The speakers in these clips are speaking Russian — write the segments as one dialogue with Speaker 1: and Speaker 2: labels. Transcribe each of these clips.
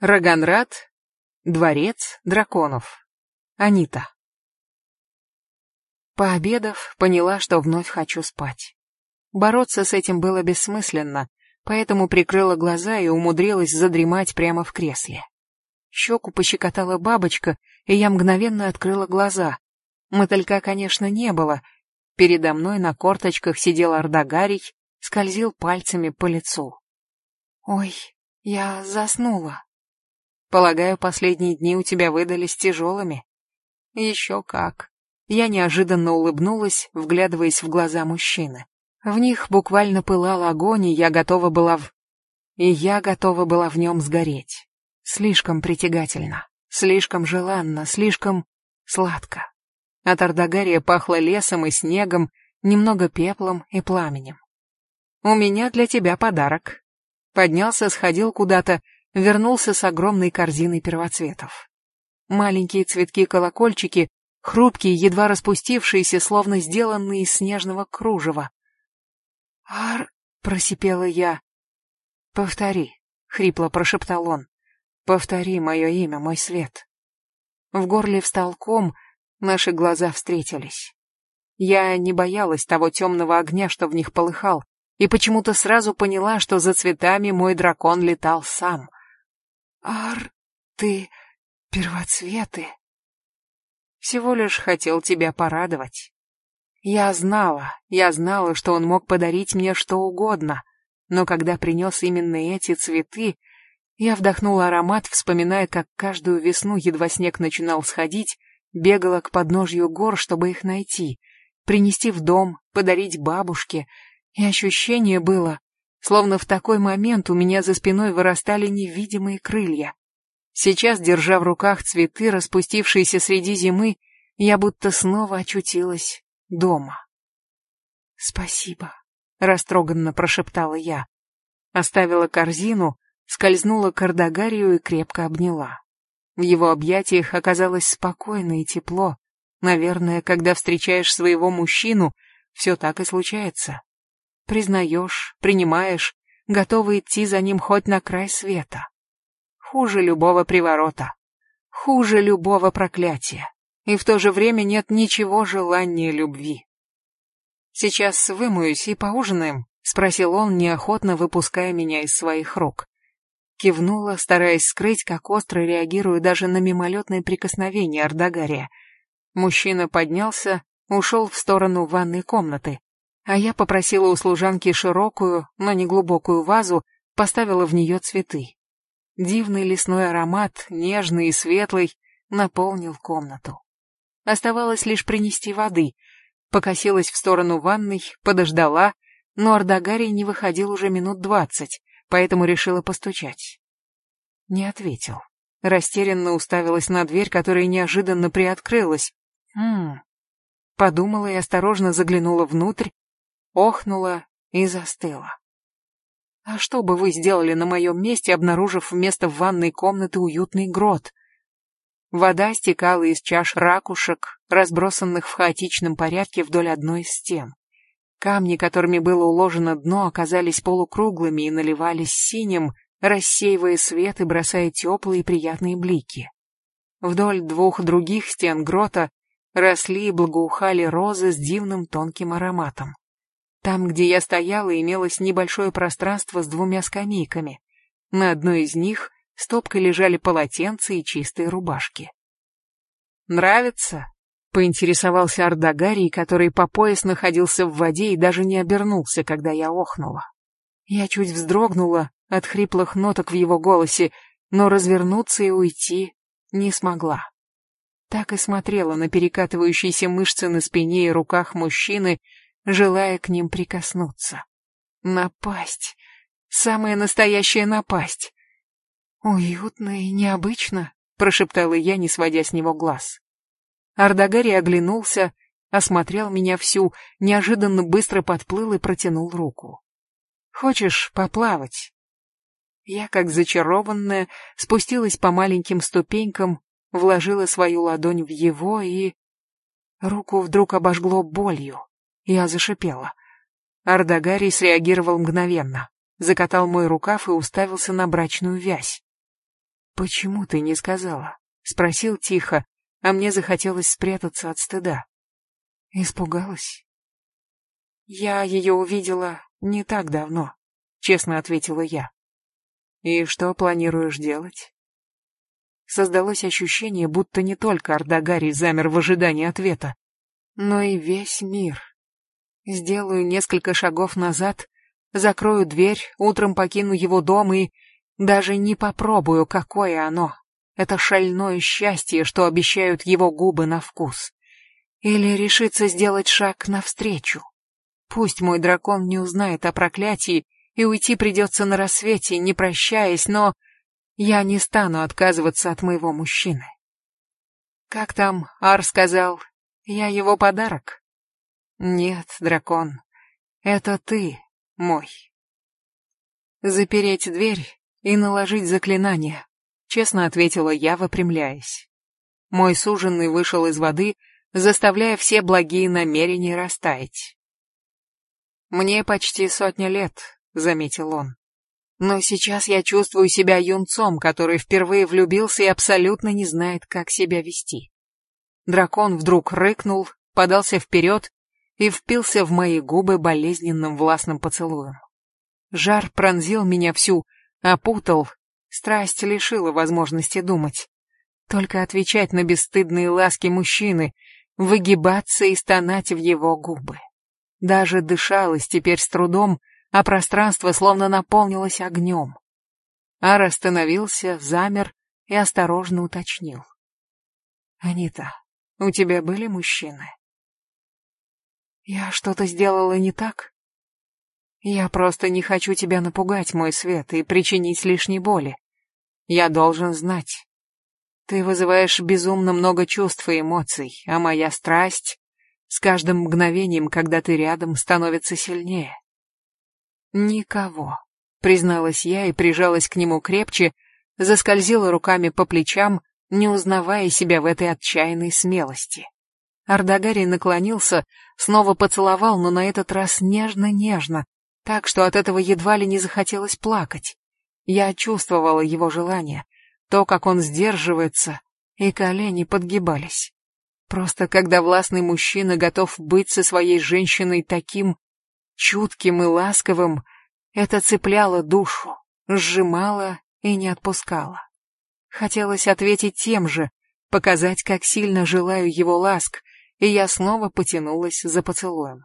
Speaker 1: Раганрад, дворец драконов. Анита. Пообедав, поняла, что вновь хочу спать. Бороться с этим было бессмысленно, поэтому прикрыла глаза и умудрилась задремать прямо в кресле. Щеку пощекотала бабочка, и я мгновенно открыла глаза. Мотылька, конечно, не было. Передо мной на корточках сидел Ардагарий, скользил пальцами по лицу. «Ой, я заснула», Полагаю, последние дни у тебя выдались тяжелыми. Еще как. Я неожиданно улыбнулась, вглядываясь в глаза мужчины. В них буквально пылал огонь, и я готова была в... И я готова была в нем сгореть. Слишком притягательно, слишком желанно, слишком сладко. От Ардагария пахло лесом и снегом, немного пеплом и пламенем. «У меня для тебя подарок». Поднялся, сходил куда-то, вернулся с огромной корзиной первоцветов. Маленькие цветки-колокольчики, хрупкие, едва распустившиеся, словно сделанные из снежного кружева. «Ар...» — просипела я. «Повтори», — хрипло прошептал он. «Повтори мое имя, мой свет». В горле встал ком, наши глаза встретились. Я не боялась того темного огня, что в них полыхал, и почему-то сразу поняла, что за цветами мой дракон летал сам. Ар, ты первоцветы. Всего лишь хотел тебя порадовать. Я знала, я знала, что он мог подарить мне что угодно, но когда принес именно эти цветы, я вдохнула аромат, вспоминая, как каждую весну, едва снег начинал сходить, бегала к подножью гор, чтобы их найти, принести в дом, подарить бабушке, и ощущение было, Словно в такой момент у меня за спиной вырастали невидимые крылья. Сейчас, держа в руках цветы, распустившиеся среди зимы, я будто снова очутилась дома. «Спасибо», — растроганно прошептала я. Оставила корзину, скользнула к Ардагарию и крепко обняла. В его объятиях оказалось спокойно и тепло. Наверное, когда встречаешь своего мужчину, все так и случается. Признаешь, принимаешь, готова идти за ним хоть на край света. Хуже любого приворота. Хуже любого проклятия. И в то же время нет ничего желания любви. «Сейчас вымоюсь и поужинаем», — спросил он, неохотно выпуская меня из своих рук. Кивнула, стараясь скрыть, как остро реагирую даже на мимолетное прикосновение Ардагария. Мужчина поднялся, ушел в сторону ванной комнаты, а я попросила у служанки широкую, но не глубокую вазу, поставила в нее цветы. Дивный лесной аромат, нежный и светлый, наполнил комнату. Оставалось лишь принести воды. Покосилась в сторону ванной, подождала, но Ардагарий не выходил уже минут двадцать, поэтому решила постучать. Не ответил. Растерянно уставилась на дверь, которая неожиданно приоткрылась. Хм. Подумала и осторожно заглянула внутрь, охнула и застыла. А что бы вы сделали на моем месте, обнаружив вместо ванной комнаты уютный грот? Вода стекала из чаш ракушек, разбросанных в хаотичном порядке вдоль одной из стен. Камни, которыми было уложено дно, оказались полукруглыми и наливались синим, рассеивая свет и бросая теплые приятные блики. Вдоль двух других стен грота росли и благоухали розы с дивным тонким ароматом. Там, где я стояла, имелось небольшое пространство с двумя скамейками. На одной из них стопкой лежали полотенца и чистые рубашки. «Нравится?» — поинтересовался Ардагарий, который по пояс находился в воде и даже не обернулся, когда я охнула. Я чуть вздрогнула от хриплых ноток в его голосе, но развернуться и уйти не смогла. Так и смотрела на перекатывающиеся мышцы на спине и руках мужчины, желая к ним прикоснуться. Напасть. Самая настоящая напасть. Уютно и необычно, прошептала я, не сводя с него глаз. Ардагари оглянулся, осмотрел меня всю, неожиданно быстро подплыл и протянул руку. «Хочешь поплавать?» Я, как зачарованная, спустилась по маленьким ступенькам, вложила свою ладонь в его и... Руку вдруг обожгло болью. Я зашипела. Ардагарий среагировал мгновенно. Закатал мой рукав и уставился на брачную вязь. «Почему ты не сказала?» — спросил тихо, а мне захотелось спрятаться от стыда. Испугалась. «Я ее увидела не так давно», — честно ответила я. «И что планируешь делать?» Создалось ощущение, будто не только Ардагарий замер в ожидании ответа, но и весь мир. Сделаю несколько шагов назад, закрою дверь, утром покину его дом и даже не попробую, какое оно. Это шальное счастье, что обещают его губы на вкус. Или решиться сделать шаг навстречу. Пусть мой дракон не узнает о проклятии, и уйти придется на рассвете, не прощаясь, но я не стану отказываться от моего мужчины. Как там Ар сказал, я его подарок? Нет, дракон, это ты мой. Запереть дверь и наложить заклинание, честно ответила я, выпрямляясь. Мой суженный вышел из воды, заставляя все благие намерения растаять. «Мне почти сотня лет», — заметил он. Но сейчас я чувствую себя юнцом, который впервые влюбился и абсолютно не знает, как себя вести. Дракон вдруг рыкнул, подался вперед и впился в мои губы болезненным властным поцелуем. Жар пронзил меня всю, опутал, страсть лишила возможности думать. Только отвечать на бесстыдные ласки мужчины, выгибаться и стонать в его губы. Даже дышалось теперь с трудом, а пространство словно наполнилось огнем. Ар остановился, замер и осторожно уточнил. «Анита, у тебя были мужчины?» «Я что-то сделала не так?» «Я просто не хочу тебя напугать, мой свет, и причинить лишней боли. Я должен знать. Ты вызываешь безумно много чувств и эмоций, а моя страсть с каждым мгновением, когда ты рядом, становится сильнее. «Никого», — призналась я и прижалась к нему крепче, заскользила руками по плечам, не узнавая себя в этой отчаянной смелости. Ардагарий наклонился, снова поцеловал, но на этот раз нежно-нежно, так что от этого едва ли не захотелось плакать. Я чувствовала его желание, то, как он сдерживается, и колени подгибались. Просто когда властный мужчина готов быть со своей женщиной таким, чутким и ласковым, это цепляло душу, сжимало и не отпускало. Хотелось ответить тем же, показать, как сильно желаю его ласк, и я снова потянулась за поцелуем.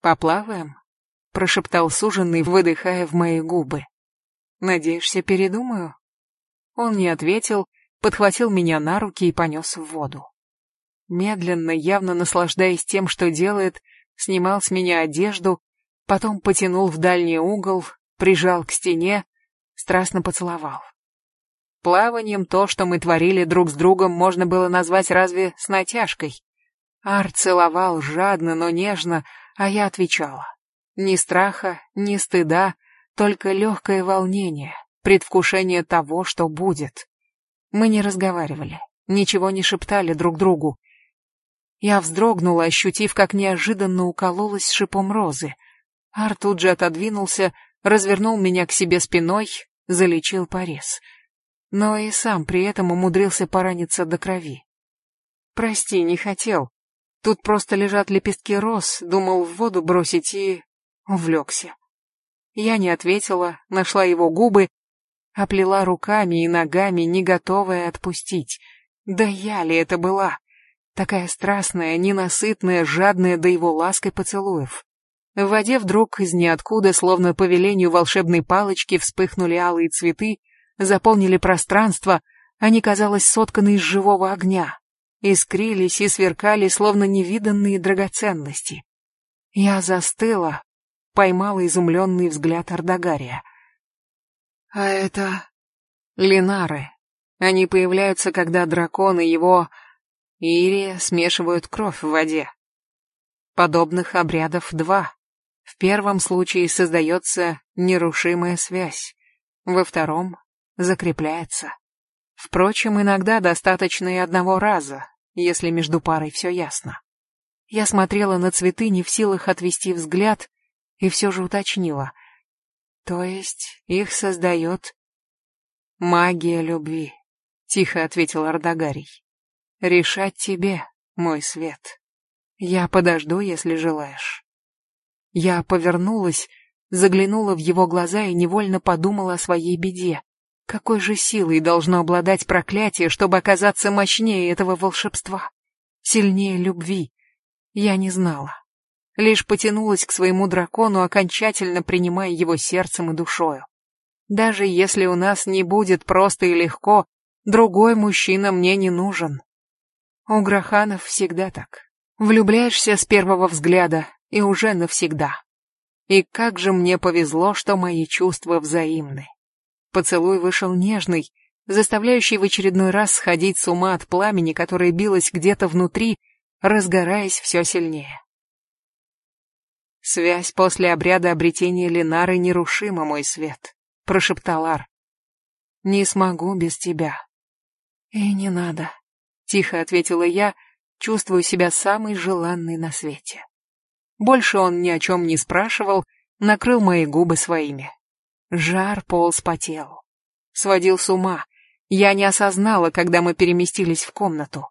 Speaker 1: «Поплаваем?» — прошептал суженный, выдыхая в мои губы. «Надеешься, передумаю?» Он не ответил, подхватил меня на руки и понес в воду. Медленно, явно наслаждаясь тем, что делает, снимал с меня одежду, потом потянул в дальний угол, прижал к стене, страстно поцеловал. Плаванием то, что мы творили друг с другом, можно было назвать разве с натяжкой. Ар целовал жадно, но нежно, а я отвечала. Ни страха, ни стыда, только легкое волнение, предвкушение того, что будет. Мы не разговаривали, ничего не шептали друг другу, я вздрогнула, ощутив, как неожиданно укололась шипом розы. Ар тут же отодвинулся, развернул меня к себе спиной, залечил порез. Но и сам при этом умудрился пораниться до крови. «Прости, не хотел. Тут просто лежат лепестки роз, думал в воду бросить и... увлекся». Я не ответила, нашла его губы, оплела руками и ногами, не готовая отпустить. Да я ли это была? Такая страстная, ненасытная, жадная до его лаской поцелуев. В воде вдруг из ниоткуда, словно по велению волшебной палочки, вспыхнули алые цветы, заполнили пространство, они, казалось, сотканы из живого огня, искрились и сверкали, словно невиданные драгоценности. Я застыла, поймала изумленный взгляд Ардагария. А это... Линары. Они появляются, когда дракон и его Ирия смешивают кровь в воде. Подобных обрядов два. В первом случае создается нерушимая связь, во втором закрепляется. Впрочем, иногда достаточно и одного раза, если между парой все ясно. Я смотрела на цветы, не в силах отвести взгляд, и все же уточнила. То есть их создает... Магия любви, тихо ответил Ардагарий. Решать тебе, мой свет. Я подожду, если желаешь. Я повернулась, заглянула в его глаза и невольно подумала о своей беде. Какой же силой должно обладать проклятие, чтобы оказаться мощнее этого волшебства? Сильнее любви? Я не знала. Лишь потянулась к своему дракону, окончательно принимая его сердцем и душою. Даже если у нас не будет просто и легко, другой мужчина мне не нужен. У Граханов всегда так. Влюбляешься с первого взгляда и уже навсегда. И как же мне повезло, что мои чувства взаимны. Поцелуй вышел нежный, заставляющий в очередной раз сходить с ума от пламени, которое билось где-то внутри, разгораясь все сильнее. «Связь после обряда обретения Ленары нерушима, мой свет», — прошептал Ар. «Не смогу без тебя». «И не надо», — тихо ответила я, чувствую себя самой желанной на свете. Больше он ни о чем не спрашивал, накрыл мои губы своими. Жар полз по телу. Сводил с ума. Я не осознала, когда мы переместились в комнату.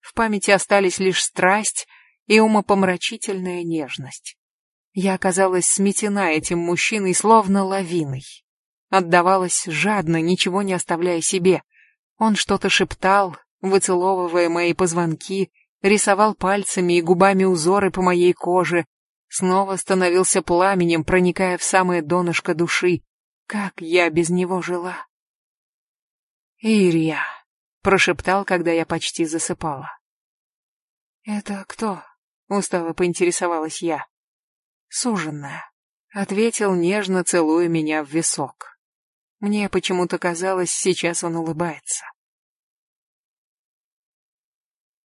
Speaker 1: В памяти остались лишь страсть и умопомрачительная нежность. Я оказалась сметена этим мужчиной, словно лавиной. Отдавалась жадно, ничего не оставляя себе. Он что-то шептал, выцеловывая мои позвонки, рисовал пальцами и губами узоры по моей коже, снова становился пламенем, проникая в самое донышко души, как я без него жила? Ирия, прошептал, когда я почти засыпала. Это кто? Устало поинтересовалась я. Суженная, ответил нежно, целуя меня в висок. Мне почему-то казалось, сейчас он улыбается.